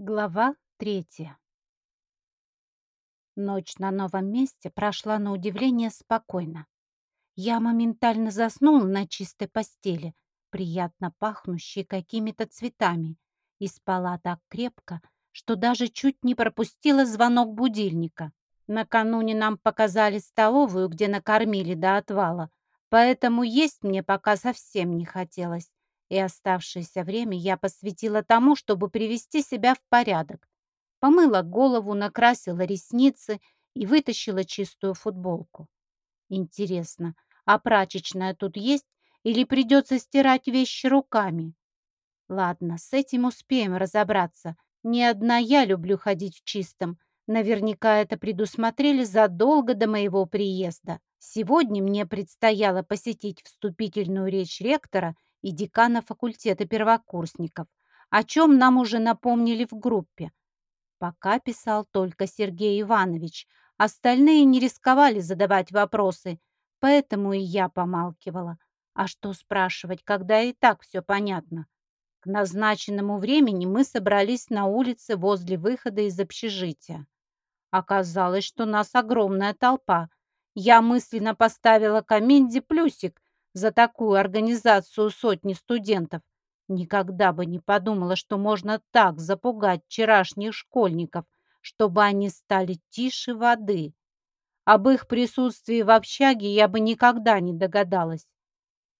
Глава третья Ночь на новом месте прошла на удивление спокойно. Я моментально заснула на чистой постели, приятно пахнущей какими-то цветами, и спала так крепко, что даже чуть не пропустила звонок будильника. Накануне нам показали столовую, где накормили до отвала, поэтому есть мне пока совсем не хотелось и оставшееся время я посвятила тому, чтобы привести себя в порядок. Помыла голову, накрасила ресницы и вытащила чистую футболку. Интересно, а прачечная тут есть или придется стирать вещи руками? Ладно, с этим успеем разобраться. Не одна я люблю ходить в чистом. Наверняка это предусмотрели задолго до моего приезда. Сегодня мне предстояло посетить вступительную речь ректора – и декана факультета первокурсников, о чем нам уже напомнили в группе. Пока писал только Сергей Иванович, остальные не рисковали задавать вопросы, поэтому и я помалкивала. А что спрашивать, когда и так все понятно? К назначенному времени мы собрались на улице возле выхода из общежития. Оказалось, что нас огромная толпа. Я мысленно поставила Каминде плюсик, за такую организацию сотни студентов. Никогда бы не подумала, что можно так запугать вчерашних школьников, чтобы они стали тише воды. Об их присутствии в общаге я бы никогда не догадалась.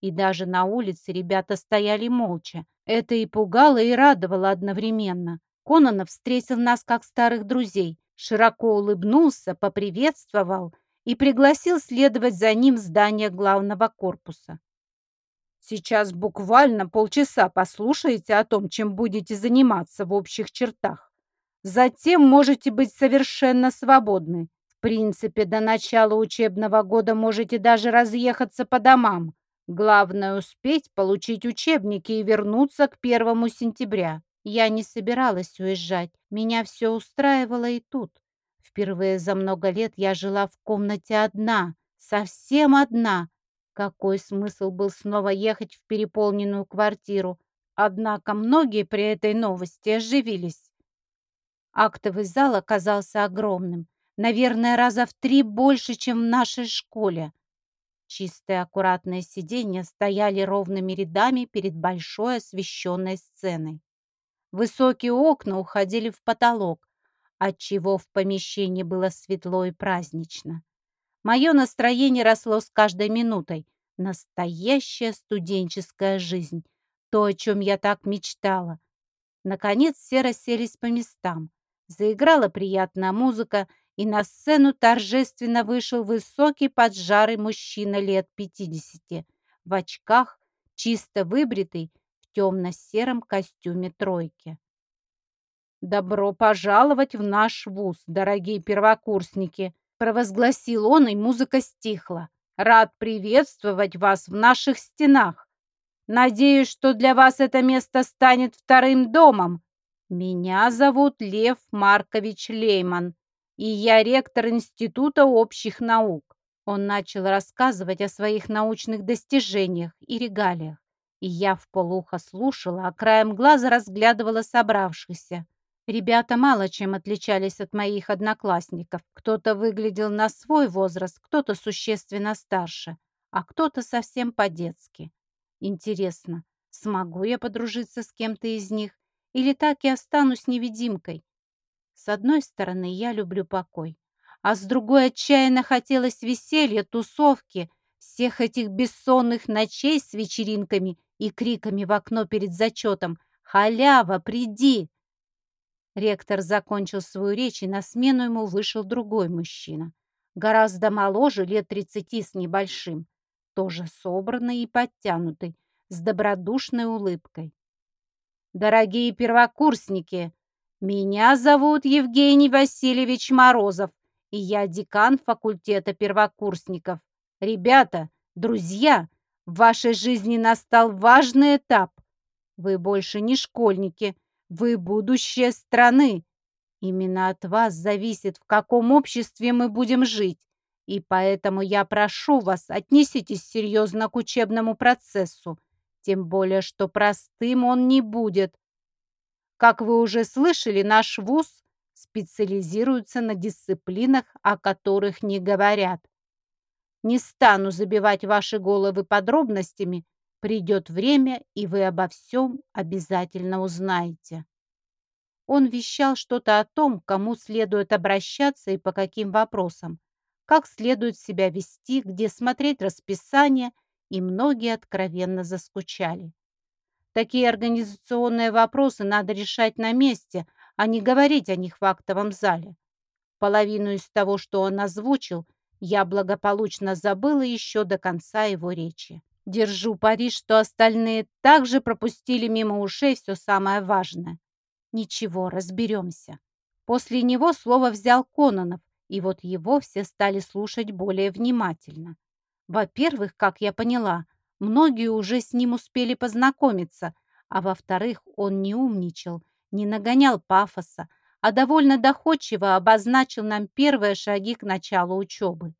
И даже на улице ребята стояли молча. Это и пугало, и радовало одновременно. Кононов встретил нас как старых друзей, широко улыбнулся, поприветствовал – и пригласил следовать за ним в здание главного корпуса. Сейчас буквально полчаса послушаете о том, чем будете заниматься в общих чертах. Затем можете быть совершенно свободны. В принципе, до начала учебного года можете даже разъехаться по домам. Главное успеть получить учебники и вернуться к первому сентября. Я не собиралась уезжать. Меня все устраивало и тут. Впервые за много лет я жила в комнате одна, совсем одна. Какой смысл был снова ехать в переполненную квартиру? Однако многие при этой новости оживились. Актовый зал оказался огромным, наверное, раза в три больше, чем в нашей школе. Чистые аккуратные сиденья стояли ровными рядами перед большой освещенной сценой. Высокие окна уходили в потолок, отчего в помещении было светло и празднично. Мое настроение росло с каждой минутой. Настоящая студенческая жизнь. То, о чем я так мечтала. Наконец все расселись по местам. Заиграла приятная музыка, и на сцену торжественно вышел высокий поджарый мужчина лет пятидесяти, в очках, чисто выбритый, в темно-сером костюме тройки. «Добро пожаловать в наш вуз, дорогие первокурсники!» провозгласил он, и музыка стихла. «Рад приветствовать вас в наших стенах. Надеюсь, что для вас это место станет вторым домом. Меня зовут Лев Маркович Лейман, и я ректор Института общих наук». Он начал рассказывать о своих научных достижениях и регалиях, и я в полухо слушала, а краем глаза разглядывала собравшихся. Ребята мало чем отличались от моих одноклассников. Кто-то выглядел на свой возраст, кто-то существенно старше, а кто-то совсем по-детски. Интересно, смогу я подружиться с кем-то из них или так и останусь невидимкой? С одной стороны, я люблю покой, а с другой отчаянно хотелось веселья, тусовки, всех этих бессонных ночей с вечеринками и криками в окно перед зачетом «Халява, приди!» Ректор закончил свою речь, и на смену ему вышел другой мужчина. Гораздо моложе, лет тридцати с небольшим. Тоже собранный и подтянутый, с добродушной улыбкой. «Дорогие первокурсники, меня зовут Евгений Васильевич Морозов, и я декан факультета первокурсников. Ребята, друзья, в вашей жизни настал важный этап. Вы больше не школьники, вы будущее страны. Именно от вас зависит, в каком обществе мы будем жить. И поэтому я прошу вас, отнеситесь серьезно к учебному процессу. Тем более, что простым он не будет. Как вы уже слышали, наш вуз специализируется на дисциплинах, о которых не говорят. Не стану забивать ваши головы подробностями. Придет время, и вы обо всем обязательно узнаете. Он вещал что-то о том, кому следует обращаться и по каким вопросам, как следует себя вести, где смотреть расписание, и многие откровенно заскучали. Такие организационные вопросы надо решать на месте, а не говорить о них в актовом зале. Половину из того, что он озвучил, я благополучно забыла еще до конца его речи. Держу пари, что остальные также пропустили мимо ушей все самое важное. Ничего, разберемся. После него слово взял Кононов, и вот его все стали слушать более внимательно. Во-первых, как я поняла, многие уже с ним успели познакомиться, а во-вторых, он не умничал, не нагонял пафоса, а довольно доходчиво обозначил нам первые шаги к началу учебы.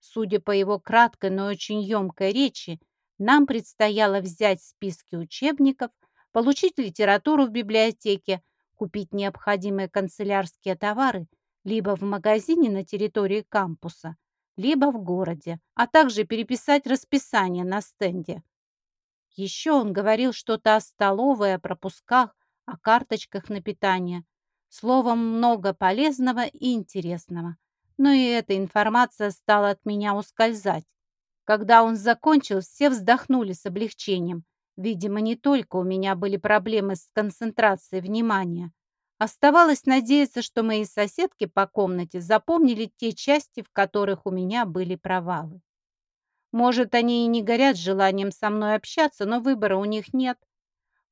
Судя по его краткой, но очень емкой речи, нам предстояло взять списки учебников, получить литературу в библиотеке, купить необходимые канцелярские товары либо в магазине на территории кампуса, либо в городе, а также переписать расписание на стенде. Еще он говорил что-то о столовой, о пропусках, о карточках на питание. Словом, много полезного и интересного. Но и эта информация стала от меня ускользать. Когда он закончил, все вздохнули с облегчением. Видимо, не только у меня были проблемы с концентрацией внимания. Оставалось надеяться, что мои соседки по комнате запомнили те части, в которых у меня были провалы. Может, они и не горят желанием со мной общаться, но выбора у них нет.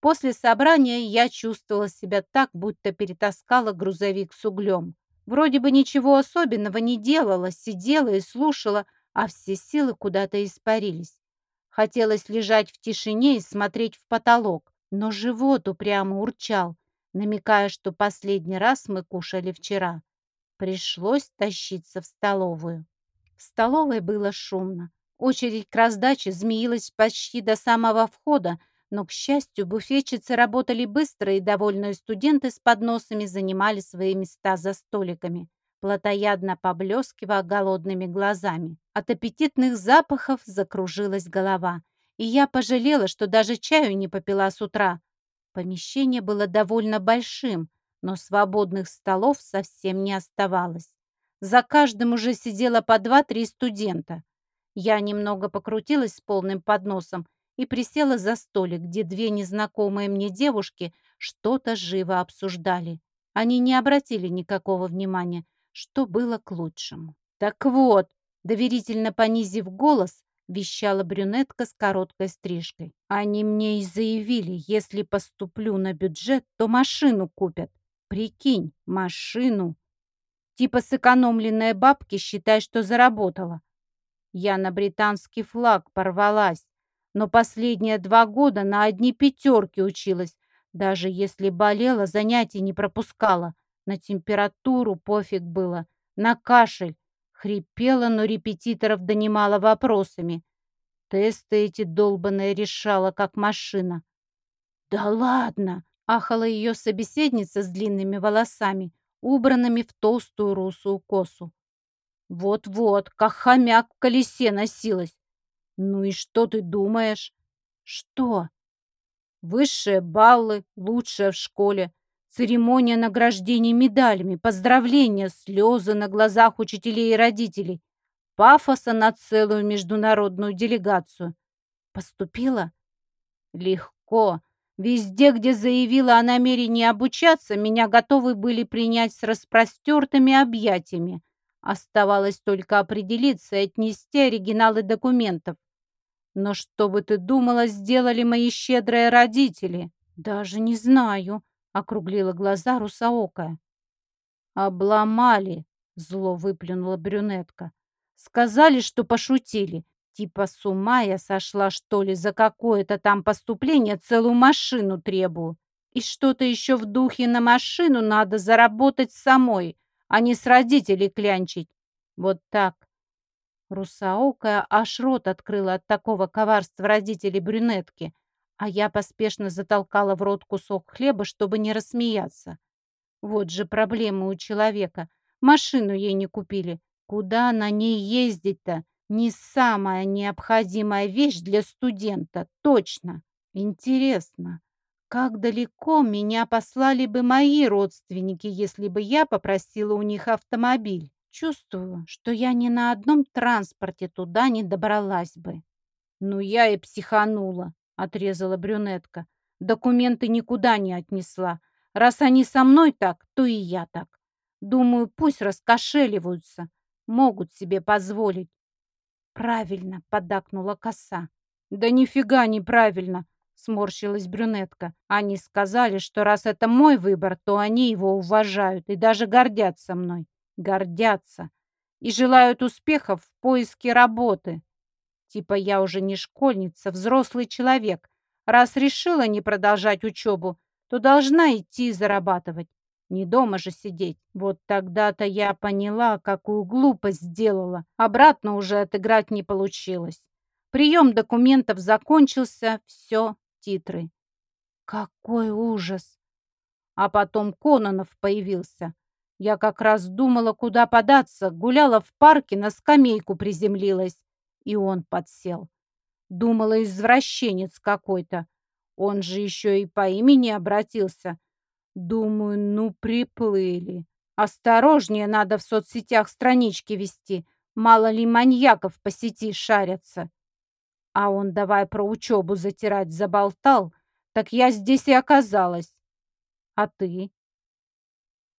После собрания я чувствовала себя так, будто перетаскала грузовик с углем. Вроде бы ничего особенного не делала, сидела и слушала, а все силы куда-то испарились. Хотелось лежать в тишине и смотреть в потолок, но живот упрямо урчал, намекая, что последний раз мы кушали вчера. Пришлось тащиться в столовую. В столовой было шумно. Очередь к раздаче змеилась почти до самого входа, но, к счастью, буфетчицы работали быстро, и довольные студенты с подносами занимали свои места за столиками плотоядно поблескивая голодными глазами. От аппетитных запахов закружилась голова, и я пожалела, что даже чаю не попила с утра. Помещение было довольно большим, но свободных столов совсем не оставалось. За каждым уже сидело по два-три студента. Я немного покрутилась с полным подносом и присела за столик, где две незнакомые мне девушки что-то живо обсуждали. Они не обратили никакого внимания, что было к лучшему. «Так вот», — доверительно понизив голос, вещала брюнетка с короткой стрижкой. «Они мне и заявили, если поступлю на бюджет, то машину купят. Прикинь, машину. Типа сэкономленные бабки, считай, что заработала. Я на британский флаг порвалась, но последние два года на одни пятерки училась. Даже если болела, занятий не пропускала. На температуру пофиг было, на кашель. Хрипела, но репетиторов донимала вопросами. Тесты эти долбаные решала, как машина. «Да ладно!» — ахала ее собеседница с длинными волосами, убранными в толстую русую косу. «Вот-вот, как хомяк в колесе носилась. Ну и что ты думаешь?» «Что?» «Высшие баллы, лучшие в школе. Церемония награждения медалями, поздравления, слезы на глазах учителей и родителей, пафоса на целую международную делегацию. Поступила? Легко. Везде, где заявила о намерении обучаться, меня готовы были принять с распростертыми объятиями. Оставалось только определиться и отнести оригиналы документов. Но что бы ты думала, сделали мои щедрые родители? Даже не знаю округлила глаза русаокая. «Обломали!» — зло выплюнула брюнетка. «Сказали, что пошутили. Типа с ума я сошла, что ли, за какое-то там поступление целую машину требую. И что-то еще в духе на машину надо заработать самой, а не с родителей клянчить. Вот так». Русаокая аж рот открыла от такого коварства родителей брюнетки, А я поспешно затолкала в рот кусок хлеба, чтобы не рассмеяться. Вот же проблема у человека. Машину ей не купили. Куда на ней ездить-то? Не самая необходимая вещь для студента, точно. Интересно, как далеко меня послали бы мои родственники, если бы я попросила у них автомобиль? Чувствую, что я ни на одном транспорте туда не добралась бы. Ну, я и психанула, отрезала брюнетка. Документы никуда не отнесла. Раз они со мной так, то и я так. Думаю, пусть раскошеливаются. Могут себе позволить. Правильно, поддакнула коса. Да нифига неправильно сморщилась брюнетка. Они сказали, что раз это мой выбор, то они его уважают и даже гордятся мной. Гордятся. И желают успехов в поиске работы. Типа я уже не школьница, взрослый человек. Раз решила не продолжать учебу, то должна идти зарабатывать. Не дома же сидеть. Вот тогда-то я поняла, какую глупость сделала. Обратно уже отыграть не получилось. Прием документов закончился, все, титры. Какой ужас! А потом Кононов появился. Я как раз думала, куда податься, гуляла в парке, на скамейку приземлилась. И он подсел. Думала, извращенец какой-то. Он же еще и по имени обратился. Думаю, ну приплыли. Осторожнее надо в соцсетях странички вести. Мало ли маньяков по сети шарятся. А он давай про учебу затирать заболтал, так я здесь и оказалась. А ты?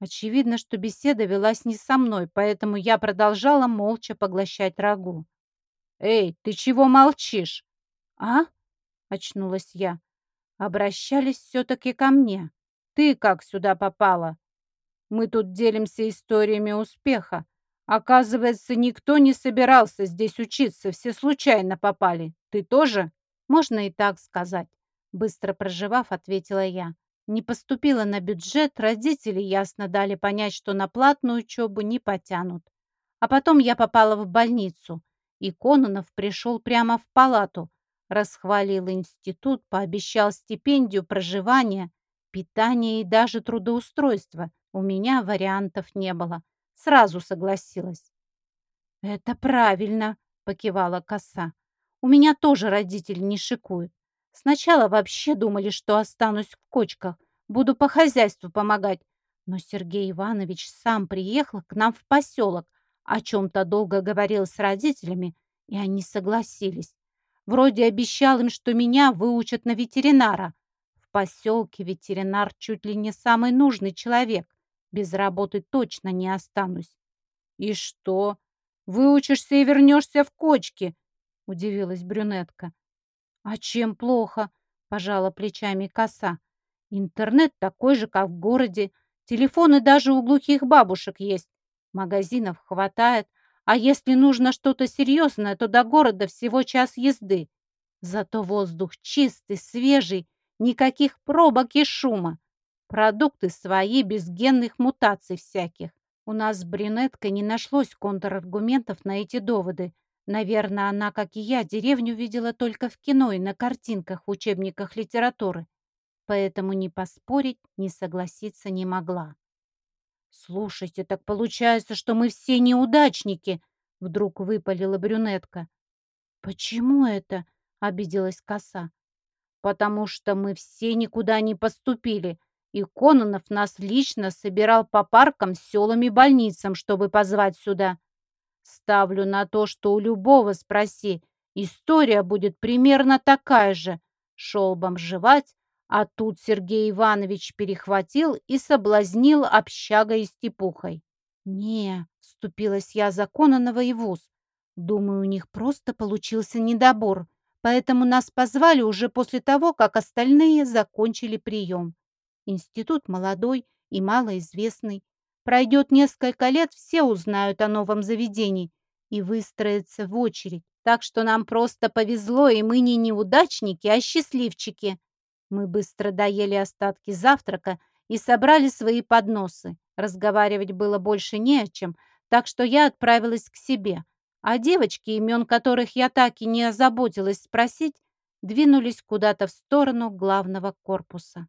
Очевидно, что беседа велась не со мной, поэтому я продолжала молча поглощать рагу. «Эй, ты чего молчишь?» «А?» — очнулась я. «Обращались все-таки ко мне. Ты как сюда попала? Мы тут делимся историями успеха. Оказывается, никто не собирался здесь учиться, все случайно попали. Ты тоже? Можно и так сказать. Быстро проживав, ответила я. Не поступила на бюджет, родители ясно дали понять, что на платную учебу не потянут. А потом я попала в больницу, и Кононов пришел прямо в палату, расхвалил институт, пообещал стипендию, проживание, питание и даже трудоустройство. У меня вариантов не было. Сразу согласилась. «Это правильно», — покивала коса. «У меня тоже родители не шикуют. Сначала вообще думали, что останусь в кочках, буду по хозяйству помогать. Но Сергей Иванович сам приехал к нам в поселок, о чем-то долго говорил с родителями, и они согласились. Вроде обещал им, что меня выучат на ветеринара. В поселке ветеринар чуть ли не самый нужный человек. Без работы точно не останусь. И что? Выучишься и вернешься в кочки? Удивилась брюнетка. А чем плохо? Пожала плечами коса. Интернет такой же, как в городе. Телефоны даже у глухих бабушек есть. Магазинов хватает. А если нужно что-то серьезное, то до города всего час езды. Зато воздух чистый, свежий, никаких пробок и шума. Продукты свои, без генных мутаций всяких. У нас с брюнеткой не нашлось контраргументов на эти доводы. Наверное, она, как и я, деревню видела только в кино и на картинках в учебниках литературы. Поэтому ни поспорить, ни согласиться не могла. «Слушайте, так получается, что мы все неудачники!» Вдруг выпалила брюнетка. «Почему это?» — обиделась коса. «Потому что мы все никуда не поступили. И Кононов нас лично собирал по паркам, селам и больницам, чтобы позвать сюда. Ставлю на то, что у любого спроси, история будет примерно такая же. Шел бомжевать, а тут Сергей Иванович перехватил и соблазнил общагой и степухой. «Не», — вступилась я за Кононова и вуз. «Думаю, у них просто получился недобор, поэтому нас позвали уже после того, как остальные закончили прием. Институт молодой и малоизвестный. Пройдет несколько лет, все узнают о новом заведении и выстроятся в очередь. Так что нам просто повезло, и мы не неудачники, а счастливчики. Мы быстро доели остатки завтрака и собрали свои подносы. Разговаривать было больше не о чем, так что я отправилась к себе. А девочки, имен которых я так и не озаботилась спросить, двинулись куда-то в сторону главного корпуса.